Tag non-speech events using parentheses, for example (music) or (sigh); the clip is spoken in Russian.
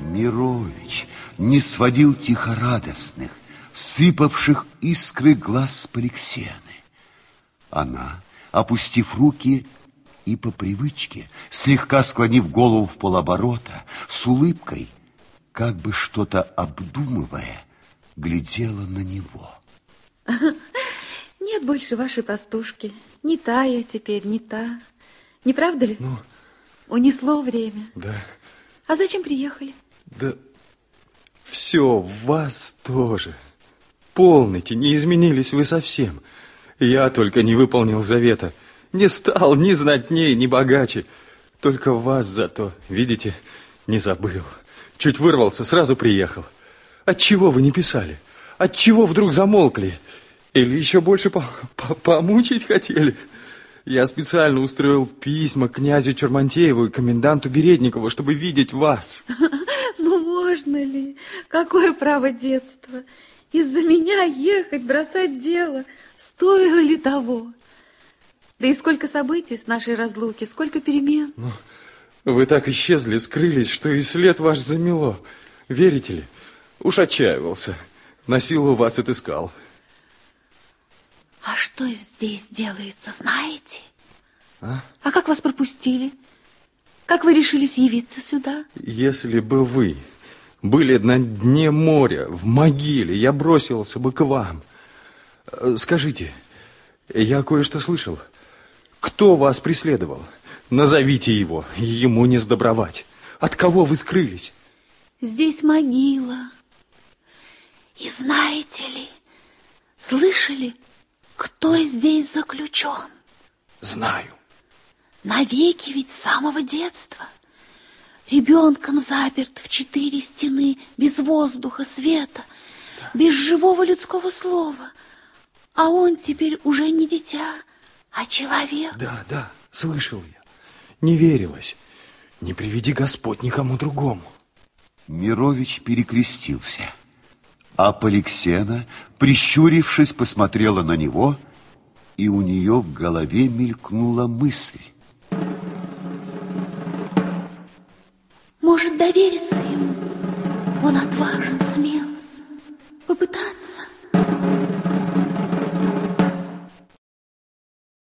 Мирович не сводил тихорадостных, сыпавших искры глаз с Поликсены. Она, опустив руки и по привычке, слегка склонив голову в полоборота, с улыбкой, как бы что-то обдумывая, глядела на него. (laughs) Нет больше вашей пастушки. Не та я теперь, не та. Не правда ли? Ну, Унесло время. да, А зачем приехали? да, все, вас тоже. Полните, не изменились вы совсем. Я только не выполнил завета. Не стал ни знатнее, ни богаче. Только вас зато, видите, не забыл. Чуть вырвался, сразу приехал. Отчего вы не писали? Отчего вдруг замолкли? Или еще больше по по помучить хотели? Я специально устроил письма князю Чермантееву и коменданту Бередникову, чтобы видеть вас. (laughs) Ну, можно ли? Какое право детства? Из-за меня ехать, бросать дело. Стоило ли того? Да и сколько событий с нашей разлуки, сколько перемен. Вы так исчезли, скрылись, что и след ваш замело. Верите ли? Уж отчаивался. На силу вас отыскал. Что здесь делается, знаете? А? А как вас пропустили? Как вы решились явиться сюда? Если бы вы были на дне моря, в могиле, я бросился бы к вам. Э, Скажите, я кое-что слышал. Кто вас преследовал? Назовите его, ему не сдобровать. От кого вы скрылись? Здесь могила. И знаете ли, слышали, кто здесь заключен? Знаю. Навеки ведь с самого детства. Ребенком заперт в четыре стены, без воздуха, света, без живого людского слова. А он теперь уже не дитя, а человек. Да, да, слышал я. Не верилось. Не приведи Господь никому другому. Мирович перекрестился, а Поликсена, прищурившись, посмотрела на него, и у нее в голове мелькнула мысль. Может довериться ему. Он отважен, смел. Попытаться.